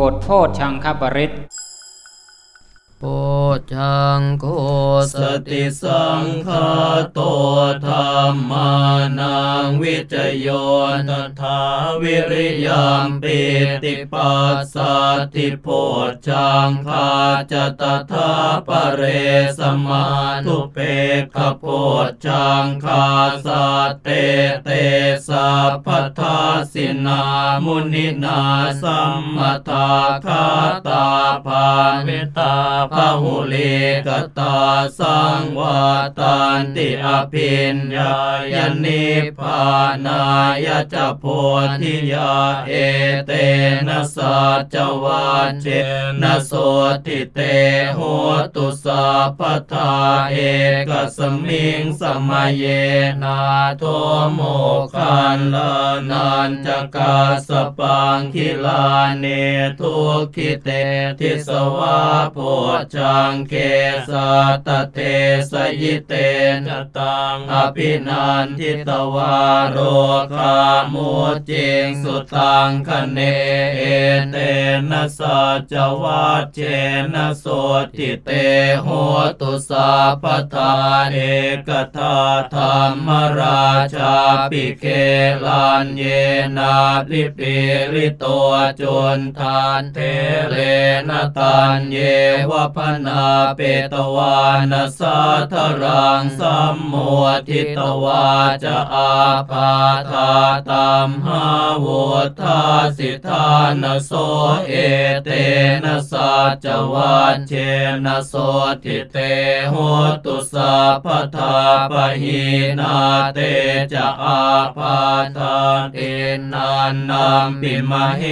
บทโพชฌังคปริตร โพชฌังโค สะติสังขาโตธัมมานังวิจะโย ตะถาวิริยัมปีติปัสสัทธิโพชฌังคา จะ ตะถาปะเร สะมาธุเปกขะ โพชฌังคา สัตเตเตสัพพทาสินามุนินาสัมมทาคาตาภาเวตาพหุลิกตาสังวาตันติอภินญายนิพานายจะโพธิยาเอเตนะสัจวาเจนะโสติเตโหตุสัพทาเอกัสมิงสมเยนาโถ โมคคัลลานัญจกัสสปังคิลาเนทุกขิเตทิสวาโพชฌังเค สัตต เทสยิเต จ ตังอภินันทิตวาโรคามุจจิงสุตังขเณ เอเตนะสัจวัชเชนะโสตถิเตโหตุสัพพทาเอกทาธัมมราชาปิเคลัญเญนาภิปีฬิโตจุนทัตเถเรนตัญเญว ภณาเปตวานสาทรังสัมโมทิตวาจะอาพาธาตัมหาวุฏฐาสิ ฐานโสเอเตนะสัจจวัชเชนะโสตถิเตโหตุสัพพทาปะหีนาเตจะอาพาธา ติณณันนัมปิมเห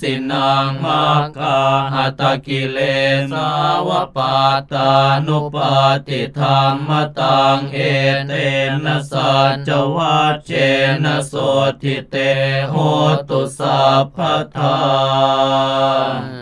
สินังมัคคาหตกิเลสาวปัตตานุปปัตติธัมมตังเอเตนะสัจวัตเจนะโสติเตโหตุสัพพทา